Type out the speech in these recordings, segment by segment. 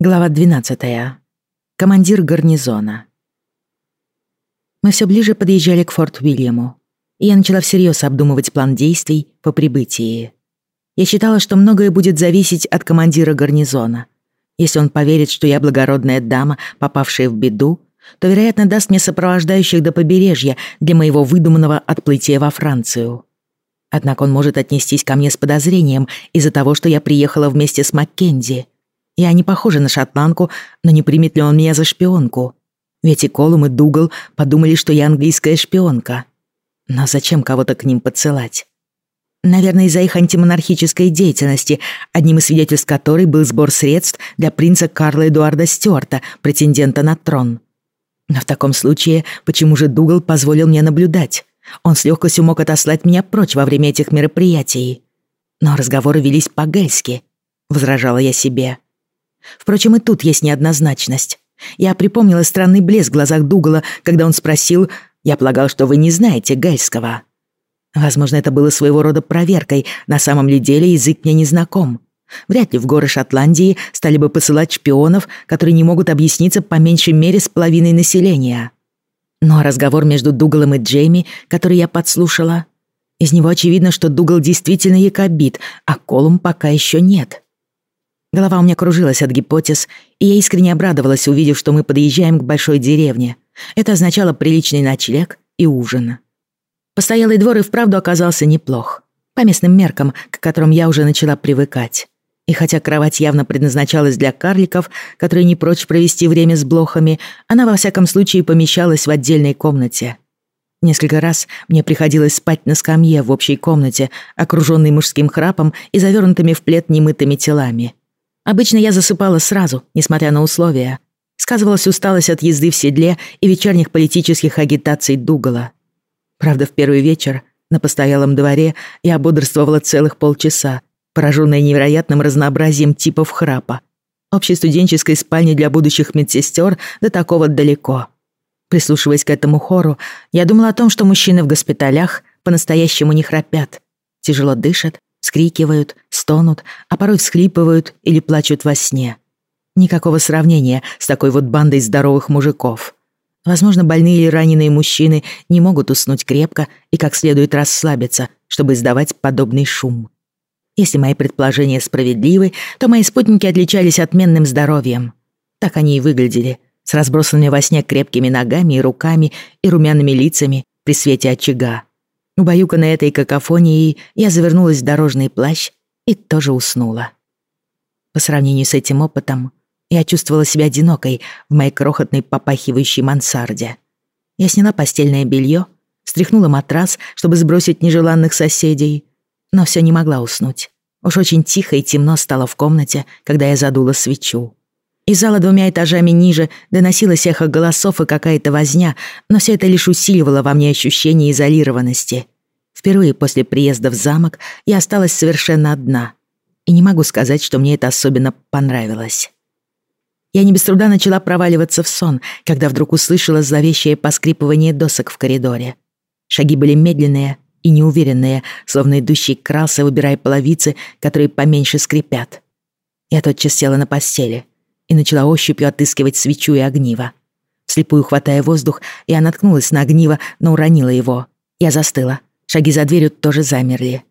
Глава 12. Командир гарнизона. Мы все ближе подъезжали к Форт Уильяму, и я начала всерьез обдумывать план действий по прибытии. Я считала, что многое будет зависеть от командира гарнизона. Если он поверит, что я благородная дама, попавшая в беду, то, вероятно, даст мне сопровождающих до побережья для моего выдуманного отплытия во Францию. Однако он может отнестись ко мне с подозрением из-за того, что я приехала вместе с Маккензи — я не похожа на шотландку, но не примет ли он меня за шпионку? Ведь и Колум, и Дугал подумали, что я английская шпионка. Но зачем кого-то к ним подсылать? Наверное, из-за их антимонархической деятельности, одним из свидетельств которой был сбор средств для принца Карла Эдуарда Стюарта, претендента на трон. Но в таком случае, почему же Дугал позволил мне наблюдать? Он с легкостью мог отослать меня прочь во время этих мероприятий. Но разговоры велись по-гельски, возражала я себе. Впрочем, и тут есть неоднозначность. Я припомнила странный блеск в глазах Дугала, когда он спросил «Я полагал, что вы не знаете гальского». Возможно, это было своего рода проверкой, на самом ли деле язык мне не знаком. Вряд ли в горы Шотландии стали бы посылать шпионов, которые не могут объясниться по меньшей мере с половиной населения. Но разговор между Дугалом и Джейми, который я подслушала, из него очевидно, что Дугал действительно якобит, а Колум пока еще нет. Голова у меня кружилась от гипотез, и я искренне обрадовалась, увидев, что мы подъезжаем к большой деревне. Это означало приличный ночлег и ужин. Постоялый двор и вправду оказался неплох. По местным меркам, к которым я уже начала привыкать. И хотя кровать явно предназначалась для карликов, которые не прочь провести время с блохами, она во всяком случае помещалась в отдельной комнате. Несколько раз мне приходилось спать на скамье в общей комнате, окружённой мужским храпом и завернутыми в плед немытыми телами. Обычно я засыпала сразу, несмотря на условия. Сказывалась усталость от езды в седле и вечерних политических агитаций Дугала. Правда, в первый вечер на постоялом дворе я бодрствовала целых полчаса, пораженная невероятным разнообразием типов храпа. Общей студенческой спальни для будущих медсестер до такого далеко. Прислушиваясь к этому хору, я думала о том, что мужчины в госпиталях по-настоящему не храпят, тяжело дышат Скрикивают, стонут, а порой всхлипывают или плачут во сне. Никакого сравнения с такой вот бандой здоровых мужиков. Возможно, больные или раненые мужчины не могут уснуть крепко и как следует расслабиться, чтобы издавать подобный шум. Если мои предположения справедливы, то мои спутники отличались отменным здоровьем. Так они и выглядели, с разбросанными во сне крепкими ногами и руками и румяными лицами при свете очага. Убаюканная этой какофонией, я завернулась в дорожный плащ и тоже уснула. По сравнению с этим опытом, я чувствовала себя одинокой в моей крохотной попахивающей мансарде. Я сняла постельное белье, стряхнула матрас, чтобы сбросить нежеланных соседей, но все не могла уснуть. Уж очень тихо и темно стало в комнате, когда я задула свечу. Из зала двумя этажами ниже доносилось эхо голосов и какая-то возня, но все это лишь усиливало во мне ощущение изолированности. Впервые после приезда в замок я осталась совершенно одна. И не могу сказать, что мне это особенно понравилось. Я не без труда начала проваливаться в сон, когда вдруг услышала зловещее поскрипывание досок в коридоре. Шаги были медленные и неуверенные, словно идущий крался, выбирая половицы, которые поменьше скрипят. Я тотчас села на постели — и начала ощупью отыскивать свечу и огниво. Слепую хватая воздух, я наткнулась на огниво, но уронила его. Я застыла. Шаги за дверью тоже замерли.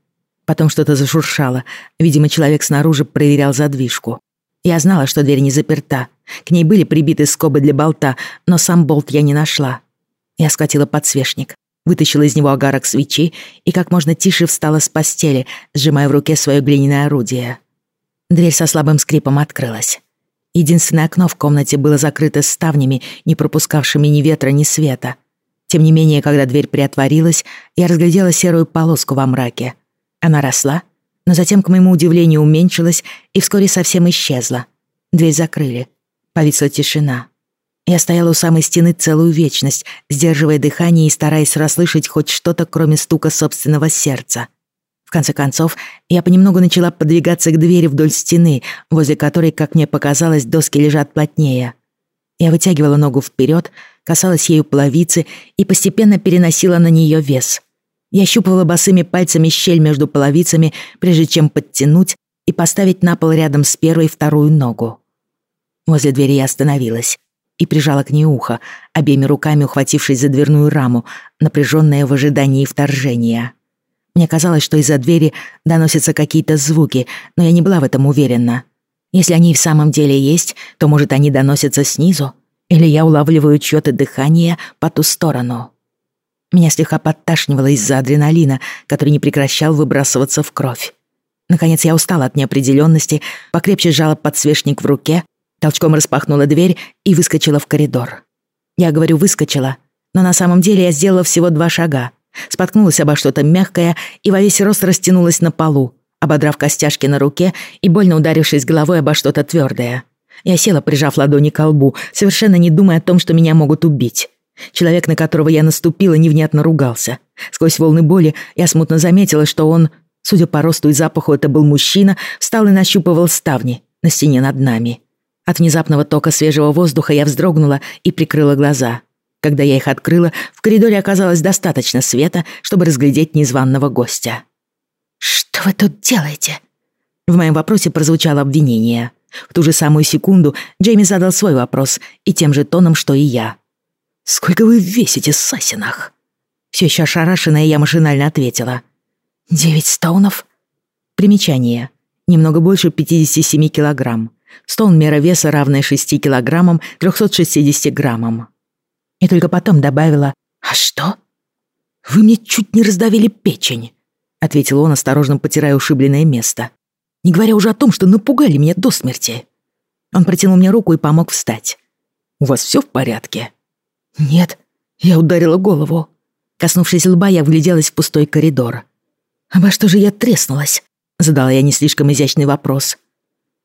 Потом что-то зашуршало. Видимо, человек снаружи проверял задвижку. Я знала, что дверь не заперта. К ней были прибиты скобы для болта, но сам болт я не нашла. Я схватила подсвечник, вытащила из него огарок свечи и как можно тише встала с постели, сжимая в руке свое глиняное орудие. Дверь со слабым скрипом открылась. Единственное окно в комнате было закрыто ставнями, не пропускавшими ни ветра, ни света. Тем не менее, когда дверь приотворилась, я разглядела серую полоску во мраке. Она росла, но затем, к моему удивлению, уменьшилась и вскоре совсем исчезла. Дверь закрыли. Повисла тишина. Я стояла у самой стены целую вечность, сдерживая дыхание и стараясь расслышать хоть что-то, кроме стука собственного сердца. В конце концов, я понемногу начала подвигаться к двери вдоль стены, возле которой, как мне показалось, доски лежат плотнее. Я вытягивала ногу вперед, касалась ею половицы и постепенно переносила на нее вес. Я щупывала босыми пальцами щель между половицами, прежде чем подтянуть и поставить на пол рядом с первой вторую ногу. Возле двери я остановилась и прижала к ней ухо, обеими руками ухватившись за дверную раму, напряженная в ожидании вторжения. Мне казалось, что из-за двери доносятся какие-то звуки, но я не была в этом уверена. Если они в самом деле есть, то, может, они доносятся снизу? Или я улавливаю чьё-то дыхание по ту сторону? Меня слегка подташнивало из-за адреналина, который не прекращал выбрасываться в кровь. Наконец я устала от неопределенности, покрепче сжала подсвечник в руке, толчком распахнула дверь и выскочила в коридор. Я говорю «выскочила», но на самом деле я сделала всего два шага. Споткнулась обо что-то мягкое и во весь рост растянулась на полу, ободрав костяшки на руке и больно ударившись головой обо что-то твердое. Я села, прижав ладони к лбу, совершенно не думая о том, что меня могут убить. Человек, на которого я наступила, невнятно ругался. Сквозь волны боли я смутно заметила, что он, судя по росту и запаху, это был мужчина, встал и нащупывал ставни на стене над нами. От внезапного тока свежего воздуха я вздрогнула и прикрыла глаза. Когда я их открыла, в коридоре оказалось достаточно света, чтобы разглядеть незваного гостя. «Что вы тут делаете?» В моем вопросе прозвучало обвинение. В ту же самую секунду Джейми задал свой вопрос и тем же тоном, что и я. «Сколько вы весите, Сасинах?» Все еще ошарашенная я машинально ответила. «Девять стоунов?» Примечание. Немного больше 57 килограмм. Стоун мера веса, равная 6 килограммам 360 граммам. И только потом добавила «А что?» «Вы мне чуть не раздавили печень», — ответил он, осторожно потирая ушибленное место. «Не говоря уже о том, что напугали меня до смерти». Он протянул мне руку и помог встать. «У вас все в порядке?» «Нет», — я ударила голову. Коснувшись лба, я вгляделась в пустой коридор. «Обо что же я треснулась?» — задала я не слишком изящный вопрос.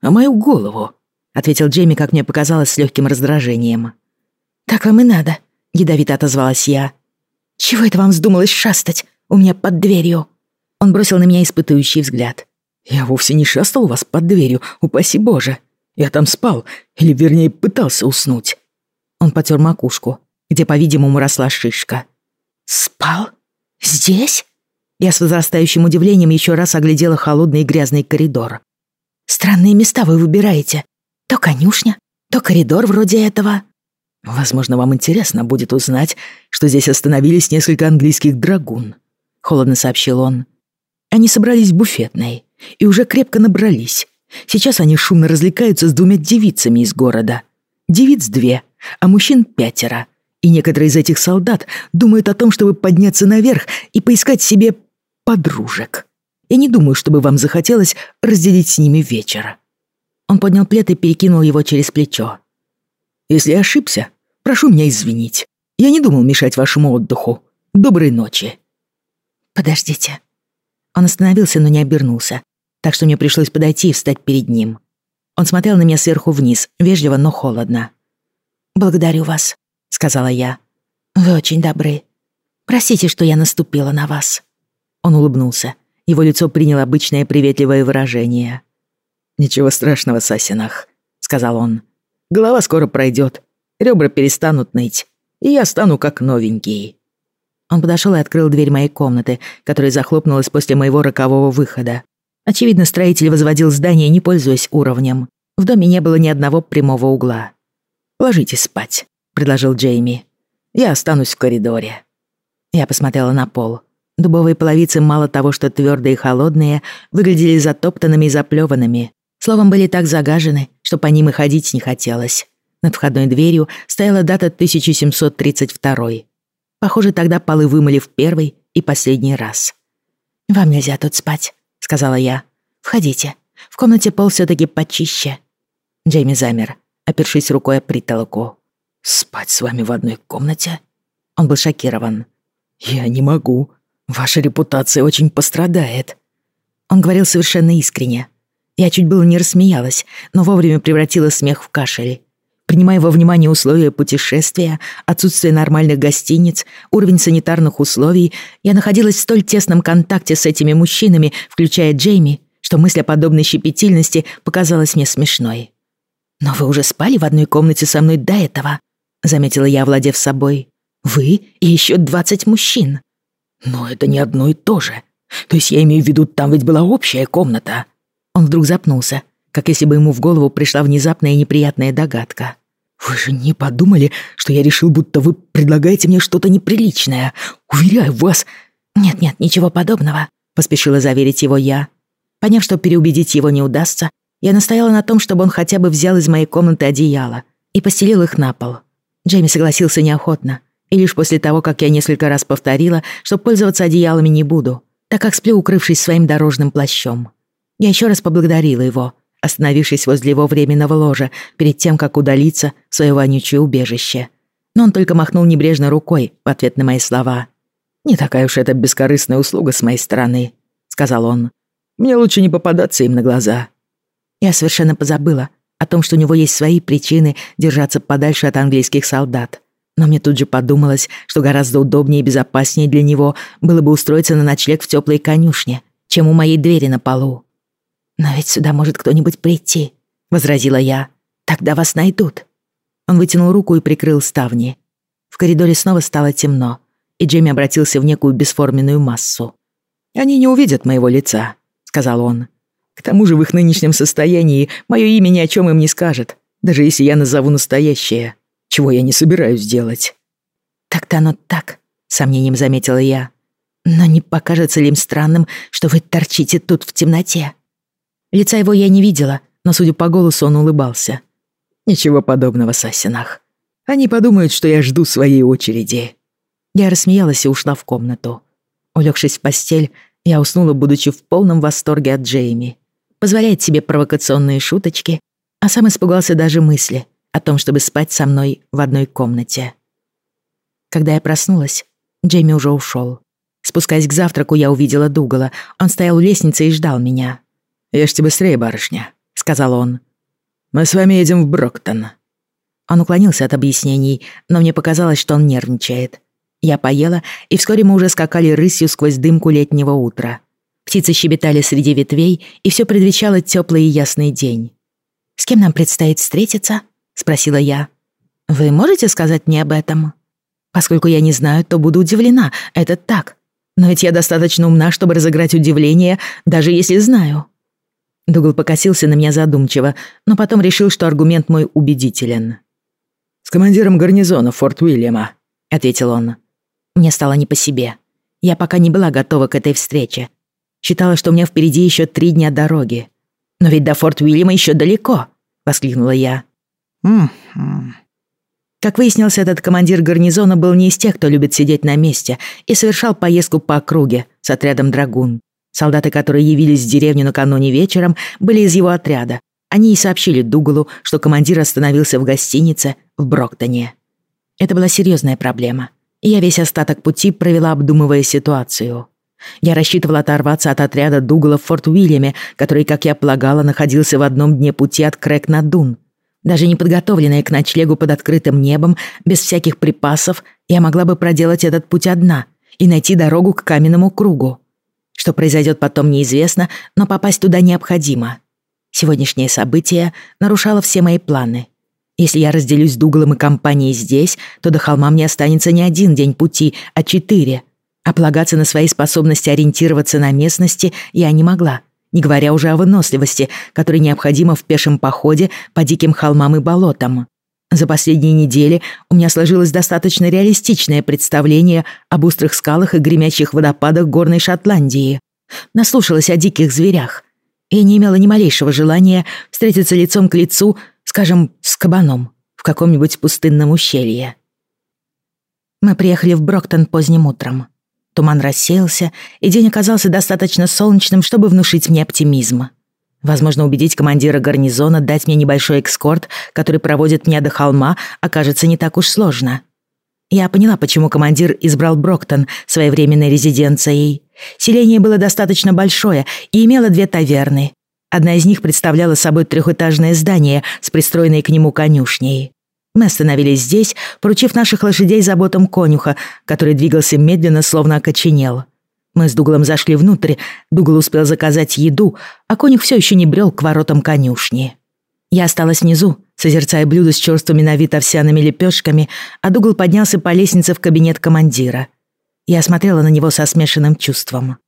«А мою голову», — ответил Джейми, как мне показалось, с легким раздражением. «Так вам и надо», — ядовито отозвалась я. «Чего это вам вздумалось шастать у меня под дверью?» Он бросил на меня испытующий взгляд. «Я вовсе не шастал у вас под дверью, упаси боже. Я там спал, или, вернее, пытался уснуть». Он потер макушку, где, по-видимому, росла шишка. «Спал? Здесь?» Я с возрастающим удивлением еще раз оглядела холодный и грязный коридор. Странные места вы выбираете. То конюшня, то коридор вроде этого. Возможно, вам интересно будет узнать, что здесь остановились несколько английских драгун. Холодно сообщил он. Они собрались в буфетной и уже крепко набрались. Сейчас они шумно развлекаются с двумя девицами из города. Девиц две, а мужчин пятеро. И некоторые из этих солдат думают о том, чтобы подняться наверх и поискать себе подружек. Я не думаю, чтобы вам захотелось разделить с ними вечер». Он поднял плед и перекинул его через плечо. «Если ошибся, прошу меня извинить. Я не думал мешать вашему отдыху. Доброй ночи». «Подождите». Он остановился, но не обернулся, так что мне пришлось подойти и встать перед ним. Он смотрел на меня сверху вниз, вежливо, но холодно. «Благодарю вас», — сказала я. «Вы очень добры. Простите, что я наступила на вас». Он улыбнулся. Его лицо приняло обычное приветливое выражение. «Ничего страшного, Сасинах», — сказал он. «Голова скоро пройдет, ребра перестанут ныть, и я стану как новенький». Он подошел и открыл дверь моей комнаты, которая захлопнулась после моего рокового выхода. Очевидно, строитель возводил здание, не пользуясь уровнем. В доме не было ни одного прямого угла. «Ложитесь спать», — предложил Джейми. «Я останусь в коридоре». Я посмотрела на пол. Дубовые половицы мало того, что твердые и холодные, выглядели затоптанными и заплеванными. Словом, были так загажены, что по ним и ходить не хотелось. Над входной дверью стояла дата 1732. Похоже, тогда полы вымыли в первый и последний раз. «Вам нельзя тут спать», — сказала я. «Входите. В комнате пол все таки почище». Джейми замер, опершись рукой о притолоку. «Спать с вами в одной комнате?» Он был шокирован. «Я не могу. Ваша репутация очень пострадает». Он говорил совершенно искренне. Я чуть было не рассмеялась, но вовремя превратила смех в кашель. Принимая во внимание условия путешествия, отсутствие нормальных гостиниц, уровень санитарных условий, я находилась в столь тесном контакте с этими мужчинами, включая Джейми, что мысль о подобной щепетильности показалась мне смешной. «Но вы уже спали в одной комнате со мной до этого», — заметила я, владев собой. «Вы и еще двадцать мужчин». «Но это не одно и то же. То есть я имею в виду, там ведь была общая комната». Он вдруг запнулся, как если бы ему в голову пришла внезапная неприятная догадка. «Вы же не подумали, что я решил, будто вы предлагаете мне что-то неприличное? Уверяю вас...» «Нет-нет, ничего подобного», — поспешила заверить его я. Поняв, что переубедить его не удастся, я настояла на том, чтобы он хотя бы взял из моей комнаты одеяло и постелил их на пол. Джейми согласился неохотно, и лишь после того, как я несколько раз повторила, что пользоваться одеялами не буду, так как сплю, укрывшись своим дорожным плащом. Я еще раз поблагодарила его, остановившись возле его временного ложа перед тем, как удалиться в свое вонючее убежище. Но он только махнул небрежно рукой в ответ на мои слова. «Не такая уж это бескорыстная услуга с моей стороны», — сказал он. «Мне лучше не попадаться им на глаза». Я совершенно позабыла о том, что у него есть свои причины держаться подальше от английских солдат. Но мне тут же подумалось, что гораздо удобнее и безопаснее для него было бы устроиться на ночлег в теплой конюшне, чем у моей двери на полу. «Но ведь сюда может кто-нибудь прийти», — возразила я. «Тогда вас найдут». Он вытянул руку и прикрыл ставни. В коридоре снова стало темно, и Джейми обратился в некую бесформенную массу. «Они не увидят моего лица», — сказал он. «К тому же в их нынешнем состоянии мое имя ни о чем им не скажет, даже если я назову настоящее, чего я не собираюсь делать». «Так-то оно так», — сомнением заметила я. «Но не покажется ли им странным, что вы торчите тут в темноте?» Лица его я не видела, но, судя по голосу, он улыбался. «Ничего подобного, Сасинах. Они подумают, что я жду своей очереди». Я рассмеялась и ушла в комнату. Улегшись в постель, я уснула, будучи в полном восторге от Джейми. Позволяет себе провокационные шуточки, а сам испугался даже мысли о том, чтобы спать со мной в одной комнате. Когда я проснулась, Джейми уже ушел. Спускаясь к завтраку, я увидела Дугала. Он стоял у лестницы и ждал меня. «Ешьте быстрее, барышня», — сказал он. «Мы с вами едем в Броктон». Он уклонился от объяснений, но мне показалось, что он нервничает. Я поела, и вскоре мы уже скакали рысью сквозь дымку летнего утра. Птицы щебетали среди ветвей, и все предвещало теплый и ясный день. «С кем нам предстоит встретиться?» — спросила я. «Вы можете сказать мне об этом?» «Поскольку я не знаю, то буду удивлена. Это так. Но ведь я достаточно умна, чтобы разыграть удивление, даже если знаю». Дугл покосился на меня задумчиво, но потом решил, что аргумент мой убедителен. «С командиром гарнизона Форт Уильяма», — ответил он. Мне стало не по себе. Я пока не была готова к этой встрече. Считала, что у меня впереди еще три дня дороги. «Но ведь до Форт Уильяма еще далеко», — воскликнула я. «М-м-м». Как выяснилось, этот командир гарнизона был не из тех, кто любит сидеть на месте, и совершал поездку по округе с отрядом «Драгун». Солдаты, которые явились в деревню накануне вечером, были из его отряда. Они и сообщили Дугалу, что командир остановился в гостинице в Броктоне. Это была серьезная проблема, я весь остаток пути провела, обдумывая ситуацию. Я рассчитывала оторваться от отряда Дугала в Форт Уильяме, который, как я полагала, находился в одном дне пути от Крэк на Дун. Даже не подготовленная к ночлегу под открытым небом, без всяких припасов, я могла бы проделать этот путь одна и найти дорогу к каменному кругу. Что произойдет потом, неизвестно, но попасть туда необходимо. Сегодняшнее событие нарушало все мои планы. Если я разделюсь с Дугалом и компанией здесь, то до холма мне останется не один день пути, а четыре. А полагаться на свои способности ориентироваться на местности я не могла, не говоря уже о выносливости, которой необходима в пешем походе по диким холмам и болотам. За последние недели у меня сложилось достаточно реалистичное представление об острых скалах и гремящих водопадах горной Шотландии. Наслушалась о диких зверях и не имела ни малейшего желания встретиться лицом к лицу, скажем, с кабаном в каком-нибудь пустынном ущелье. Мы приехали в Броктон поздним утром. Туман рассеялся, и день оказался достаточно солнечным, чтобы внушить мне оптимизм. Возможно, убедить командира гарнизона дать мне небольшой экскорт, который проводит меня до холма, окажется не так уж сложно. Я поняла, почему командир избрал Броктон своей временной резиденцией. Селение было достаточно большое и имело две таверны. Одна из них представляла собой трехэтажное здание с пристроенной к нему конюшней. Мы остановились здесь, поручив наших лошадей заботам конюха, который двигался медленно, словно окоченел. Мы с Дуглом зашли внутрь, Дугл успел заказать еду, а конюх все еще не брел к воротам конюшни. Я осталась внизу, созерцая блюдо с черствыми на вид овсяными лепешками, а Дугл поднялся по лестнице в кабинет командира. Я смотрела на него со смешанным чувством.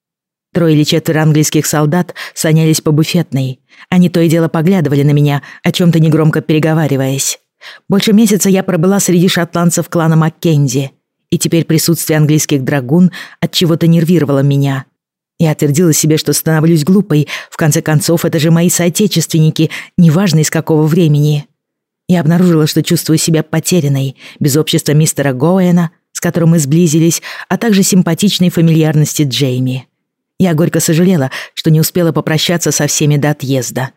Трое или четверо английских солдат слонялись по буфетной. Они то и дело поглядывали на меня, о чем-то негромко переговариваясь. Больше месяца я пробыла среди шотландцев клана Маккензи, и теперь присутствие английских драгун от чего-то нервировало меня. Я отвердила себе, что становлюсь глупой. В конце концов, это же мои соотечественники, неважно из какого времени. Я обнаружила, что чувствую себя потерянной, без общества мистера Гоуэна, с которым мы сблизились, а также симпатичной фамильярности Джейми. Я горько сожалела, что не успела попрощаться со всеми до отъезда.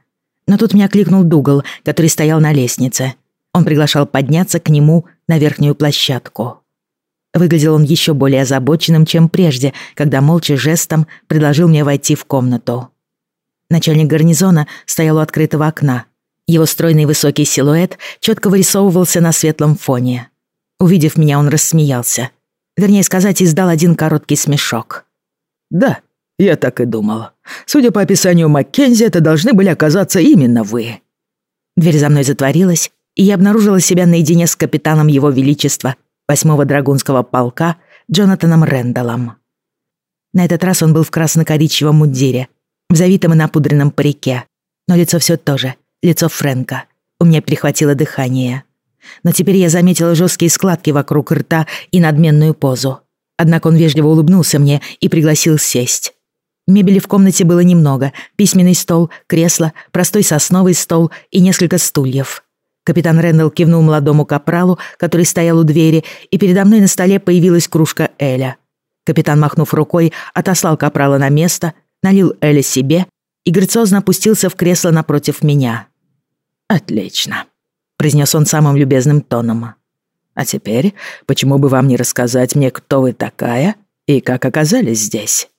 Но тут меня кликнул Дугал, который стоял на лестнице. Он приглашал подняться к нему на верхнюю площадку. Выглядел он еще более озабоченным, чем прежде, когда молча жестом предложил мне войти в комнату. Начальник гарнизона стоял у открытого окна. Его стройный высокий силуэт четко вырисовывался на светлом фоне. Увидев меня, он рассмеялся. Вернее сказать, издал один короткий смешок. «Да, я так и думал. Судя по описанию Маккензи, это должны были оказаться именно вы». Дверь за мной затворилась, и я обнаружила себя наедине с капитаном Его Величества, 8-го Драгунского полка, Джонатаном Рэндаллом. На этот раз он был в красно-коричневом мундире, в завитом и напудренном парике, но лицо все то же, лицо Фрэнка. У меня перехватило дыхание. Но теперь я заметила жесткие складки вокруг рта и надменную позу. Однако он вежливо улыбнулся мне и пригласил сесть. Мебели в комнате было немного. Письменный стол, кресло, простой сосновый стол и несколько стульев. Капитан Рэндалл кивнул молодому капралу, который стоял у двери, и передо мной на столе появилась кружка Эля. Капитан, махнув рукой, отослал капрала на место, налил Эля себе и грациозно опустился в кресло напротив меня. «Отлично», — произнес он самым любезным тоном. «А теперь, почему бы вам не рассказать мне, кто вы такая и как оказались здесь?»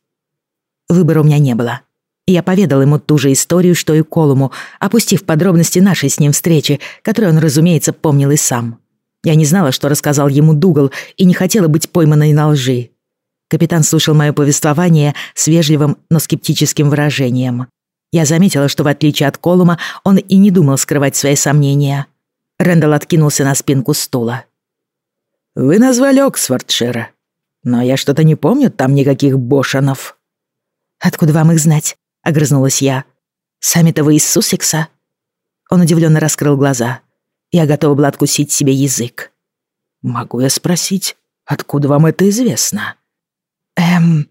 Выбора у меня не было. Я поведал ему ту же историю, что и Колуму, опустив подробности нашей с ним встречи, которую он, разумеется, помнил и сам. Я не знала, что рассказал ему Дугал, и не хотела быть пойманной на лжи. Капитан слушал мое повествование с вежливым, но скептическим выражением. Я заметила, что в отличие от Колума, он и не думал скрывать свои сомнения. Рэндалл откинулся на спинку стула. «Вы назвали Оксфордшира, но я что-то не помню там никаких бошанов». «Откуда вам их знать?» — огрызнулась я. «Сами-то вы из Суссекса?» Он удивленно раскрыл глаза. Я готова была откусить себе язык. «Могу я спросить, откуда вам это известно?» «Эм,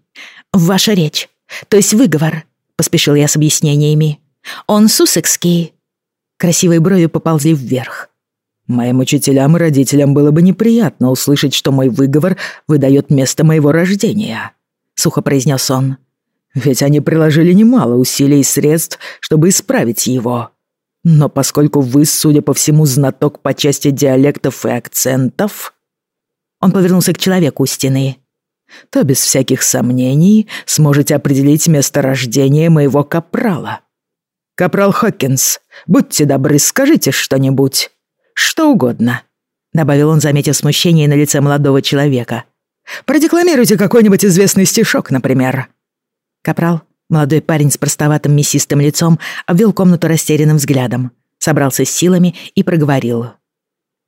ваша речь, то есть выговор», — поспешил я с объяснениями. «Он суссекский». Красивые брови поползли вверх. «Моим учителям и родителям было бы неприятно услышать, что мой выговор выдает место моего рождения», — сухо произнес он. Ведь они приложили немало усилий и средств, чтобы исправить его. Но поскольку вы, судя по всему, знаток по части диалектов и акцентов...» Он повернулся к человеку у стены. «То без всяких сомнений сможете определить место рождения моего капрала. Капрал Хокинс, будьте добры, скажите что-нибудь. Что угодно», — добавил он, заметив смущение на лице молодого человека. «Продекламируйте какой-нибудь известный стишок, например». Капрал, молодой парень с простоватым мясистым лицом, обвел комнату растерянным взглядом, собрался с силами и проговорил.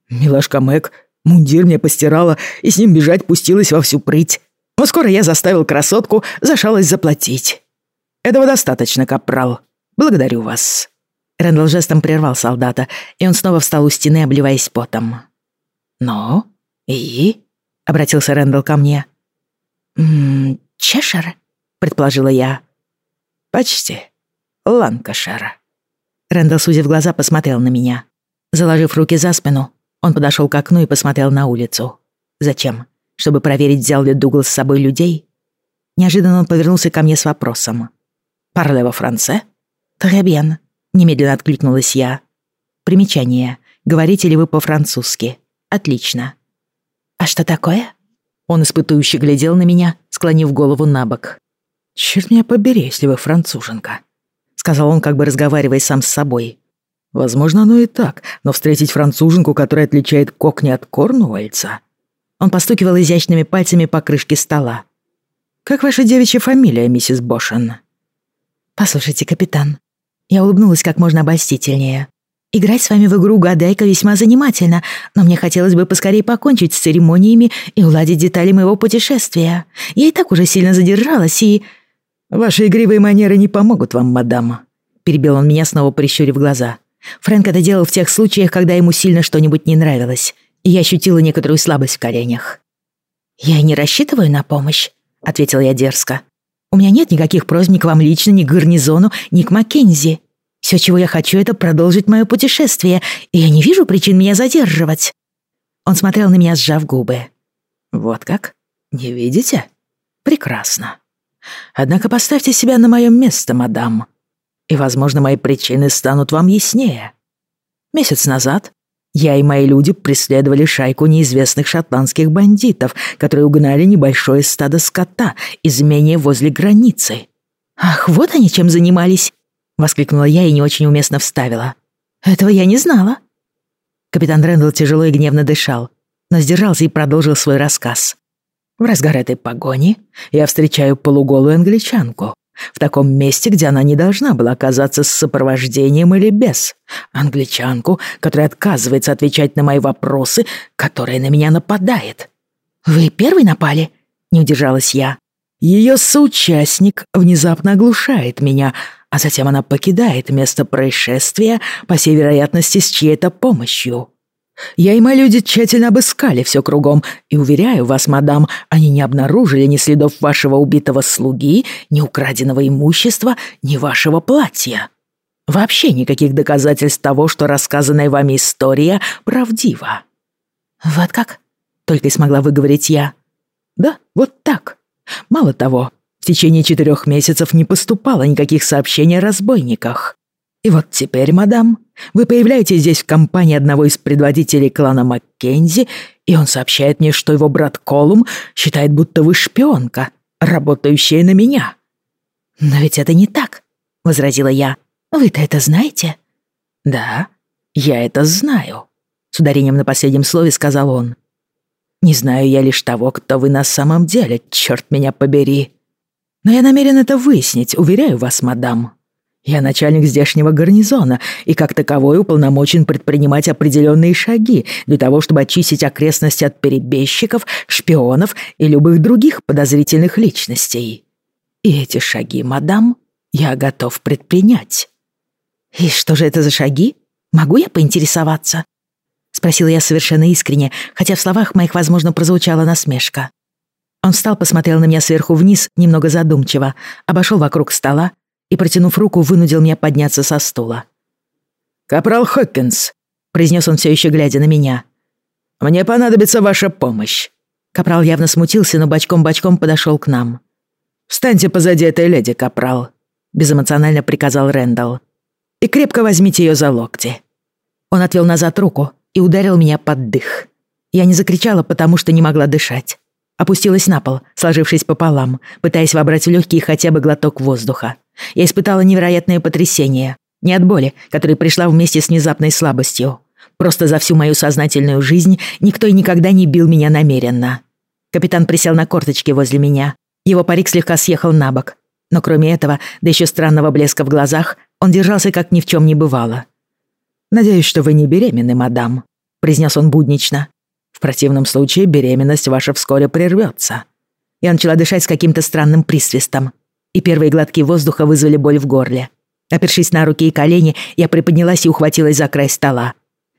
«Милашка Мэг, мундир мне постирала и с ним бежать пустилась во всю прыть. Но скоро я заставил красотку за шалость заплатить. Этого достаточно, капрал. Благодарю вас». Рэндалл жестом прервал солдата, и он снова встал у стены, обливаясь потом. «Ну, и?» — обратился Рэндалл ко мне. «М -м? Предположила я. «Почти. Ланкашер». Рэндалл, сузив глаза, посмотрел на меня. Заложив руки за спину, он подошел к окну и посмотрел на улицу. Зачем? Чтобы проверить, взял ли Дуглас с собой людей? Неожиданно он повернулся ко мне с вопросом. «Парле во франце?» «Требьен», — немедленно откликнулась я. Примечание. Говорите ли вы по-французски? Отлично. А что такое? Он испытующе глядел на меня, склонив голову на бок. «Черт меня побери, если вы француженка», — сказал он, как бы разговаривая сам с собой. «Возможно, оно и так, но встретить француженку, которая отличает кокни от корнуэльца...» Он постукивал изящными пальцами по крышке стола. «Как ваша девичья фамилия, миссис Бошен?» «Послушайте, капитан». Я улыбнулась как можно обольстительнее. «Играть с вами в игру «Гадайка» весьма занимательно, но мне хотелось бы поскорее покончить с церемониями и уладить детали моего путешествия. Я и так уже сильно задержалась и...» «Ваши игривые манеры не помогут вам, мадам», — перебил он меня, снова прищурив глаза. Фрэнк это делал в тех случаях, когда ему сильно что-нибудь не нравилось, и я ощутила некоторую слабость в коленях. «Я не рассчитываю на помощь», — ответила я дерзко. «У меня нет никаких просьб ни к вам лично, ни к гарнизону, ни к Маккензи. Все, чего я хочу, это продолжить мое путешествие, и я не вижу причин меня задерживать». Он смотрел на меня, сжав губы. «Вот как? Не видите? Прекрасно. Однако поставьте себя на моем место, мадам, и, возможно, мои причины станут вам яснее. Месяц назад я и мои люди преследовали шайку неизвестных шотландских бандитов, которые угнали небольшое стадо скота из имения возле границы. «Ах, вот они чем занимались!» — воскликнула я и не очень уместно вставила. «Этого я не знала». Капитан Рэндалл тяжело и гневно дышал, но сдержался и продолжил свой рассказ. В разгар этой погони я встречаю полуголую англичанку. В таком месте, где она не должна была оказаться с сопровождением или без. Англичанку, которая отказывается отвечать на мои вопросы, которая на меня нападает. «Вы первый напали?» — не удержалась я. Ее соучастник внезапно оглушает меня, а затем она покидает место происшествия, по всей вероятности, с чьей-то помощью. Я и мои люди тщательно обыскали все кругом, и, уверяю вас, мадам, они не обнаружили ни следов вашего убитого слуги, ни украденного имущества, ни вашего платья. Вообще никаких доказательств того, что рассказанная вами история правдива». «Вот как?» — только и смогла выговорить я. «Да, вот так. Мало того, в течение четырех месяцев не поступало никаких сообщений о разбойниках. И вот теперь, мадам, вы появляетесь здесь в компании одного из предводителей клана Маккензи, и он сообщает мне, что его брат Колум считает, будто вы шпионка, работающая на меня». «Но ведь это не так», — возразила я. «Вы-то это знаете?» «Да, я это знаю», — с ударением на последнем слове сказал он. «Не знаю я лишь того, кто вы на самом деле, черт меня побери. Но я намерен это выяснить, уверяю вас, мадам». Я начальник здешнего гарнизона и как таковой уполномочен предпринимать определенные шаги для того, чтобы очистить окрестности от перебежчиков, шпионов и любых других подозрительных личностей. И эти шаги, мадам, я готов предпринять». «И что же это за шаги? Могу я поинтересоваться?» Спросила я совершенно искренне, хотя в словах моих, возможно, прозвучала насмешка. Он встал, посмотрел на меня сверху вниз, немного задумчиво, обошел вокруг стола и, протянув руку, вынудил меня подняться со стула. «Капрал Хоккинс», — произнес он все еще глядя на меня, — «мне понадобится ваша помощь». Капрал явно смутился, но бочком-бочком подошел к нам. «Встаньте позади этой леди, Капрал», — безэмоционально приказал Рэндалл. «И крепко возьмите ее за локти». Он отвел назад руку и ударил меня под дых. Я не закричала, потому что не могла дышать. Опустилась на пол, сложившись пополам, пытаясь вобрать в легкие хотя бы глоток воздуха. Я испытала невероятное потрясение. Не от боли, которая пришла вместе с внезапной слабостью. Просто за всю мою сознательную жизнь никто и никогда не бил меня намеренно. Капитан присел на корточки возле меня. Его парик слегка съехал на бок. Но кроме этого, да еще странного блеска в глазах, он держался как ни в чем не бывало. «Надеюсь, что вы не беременны, мадам», — произнес он буднично. «В противном случае беременность ваша вскоре прервется». Я начала дышать с каким-то странным присвистом и первые глотки воздуха вызвали боль в горле. Опершись на руки и колени, я приподнялась и ухватилась за край стола.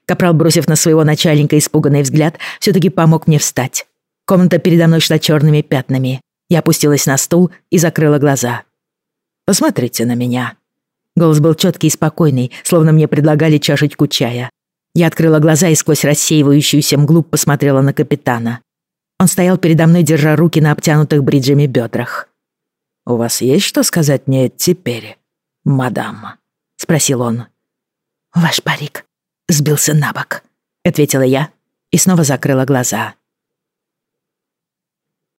Капрал, бросив на своего начальника испуганный взгляд, все-таки помог мне встать. Комната передо мной шла черными пятнами. Я опустилась на стул и закрыла глаза. «Посмотрите на меня». Голос был четкий и спокойный, словно мне предлагали чашечку чая. Я открыла глаза и сквозь рассеивающуюся мглу посмотрела на капитана. Он стоял передо мной, держа руки на обтянутых бриджами бедрах. «У вас есть что сказать мне теперь, мадам?» — спросил он. «Ваш парик сбился на бок», — ответила я и снова закрыла глаза.